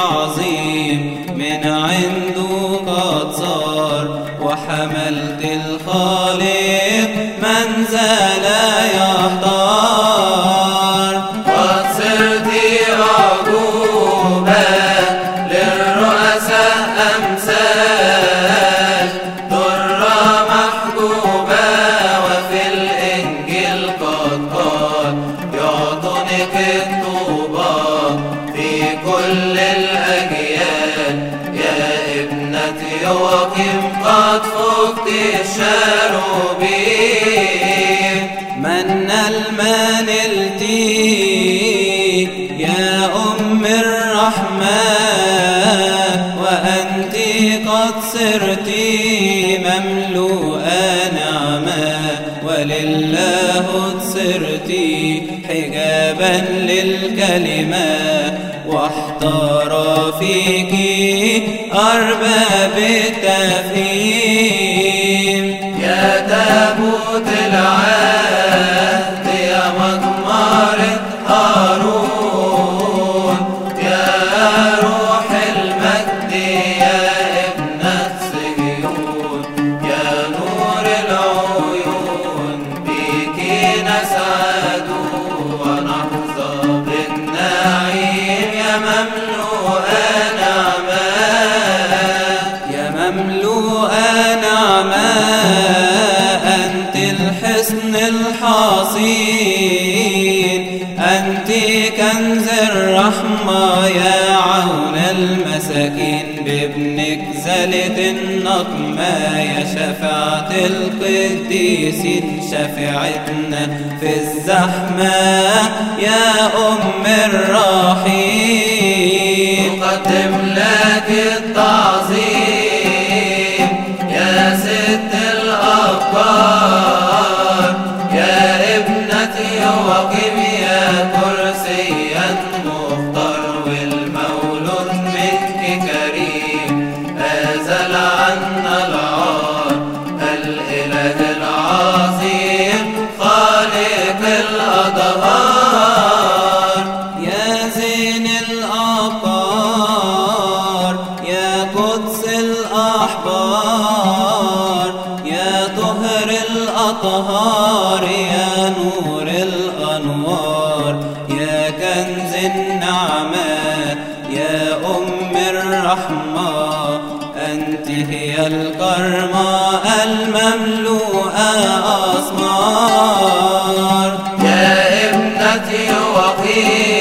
تعظيم من عنده قد صار وحملت الخالق من يا أم وأنت قد صرت مملوءة نعمة صرت حجابا للكلمة واحتار فيك أرباب التفهيم يا تابوت العهد النقمة يا شفاعة القديسين شفعتنا في الزحمة يا أم الرحيم. نقدم لك التعظيم يا ست الأبكار يا ابنتي وقم يا كرسيا مختار الأطهار يا نور الأنوار يا كنز النعمات يا أم الرحمة أنت هي الكرمة المملوءة أسمار. يا ابنتي وقيم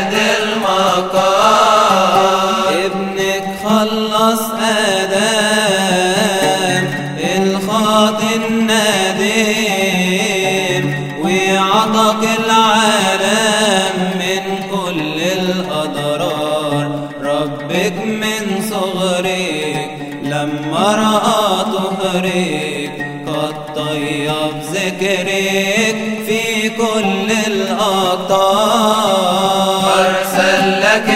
يد المكار ابنك خلص آدم الخاطي النديم وعطك العالم من كل الأضرار. ربك من صغرك لما رأى طهرك قد طيب ذكرك في كل الأقطار. أرسل لك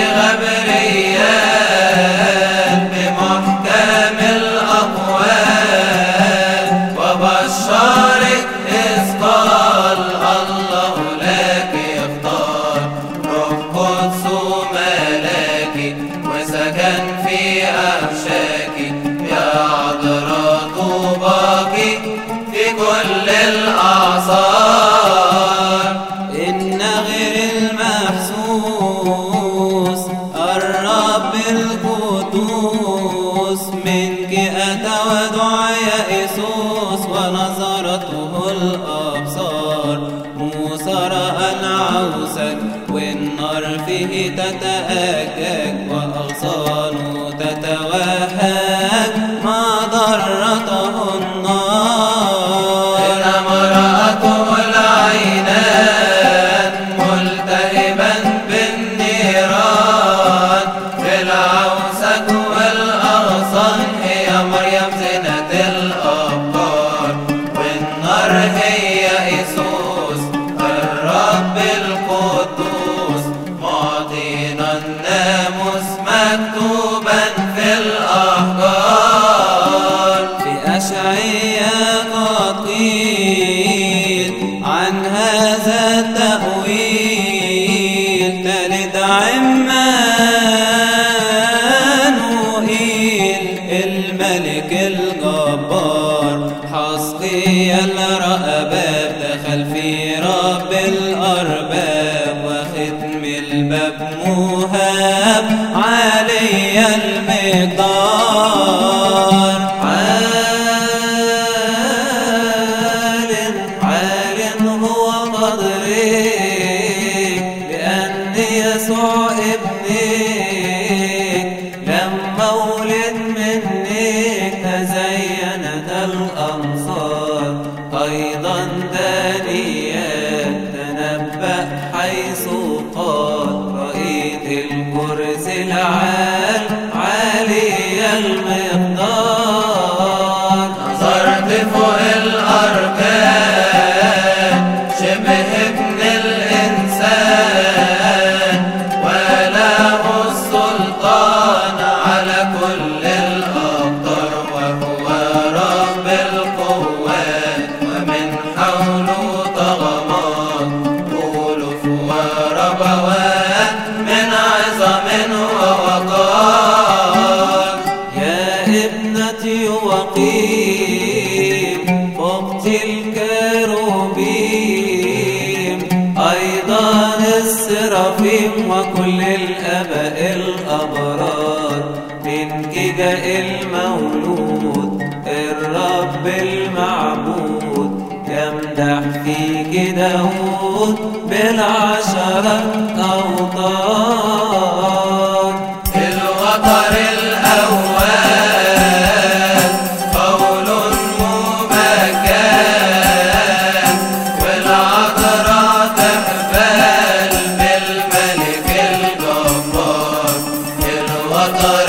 ودعا إيسوس ونظرته الأبصار. موسى رأى العوسك والنار فيه تتأجج المبموهاب علي المقدار. عالم عالم هو قدري لأن يسوع ابني. لما ولد مني تزينت الأمصار. عليك داود بالعشرة أوطان. الوطر الأول قول مبكان والعطرة تقبل بالملك الجبار. الوطن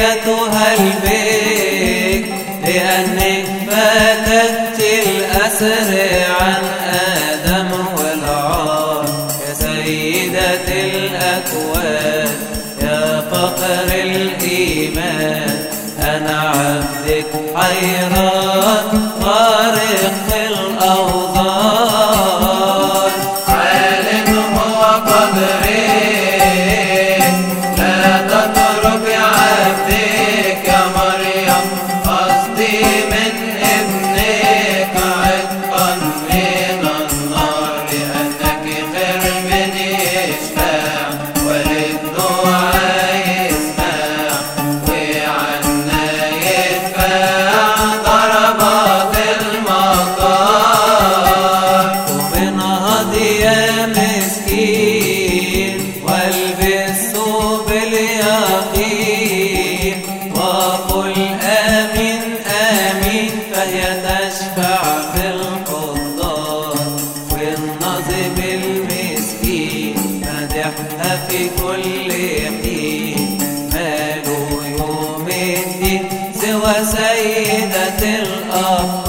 أيتها البيك لأنك فاتت الأسر عن آدم والعار يا سيدة الأكوان يا فقر الإيمان أنا عبدك حيرا هي تشفع في القضاء والنظم المسكين مدحها في كل حين. ماله يوم الدين سوى سيدة الأبطال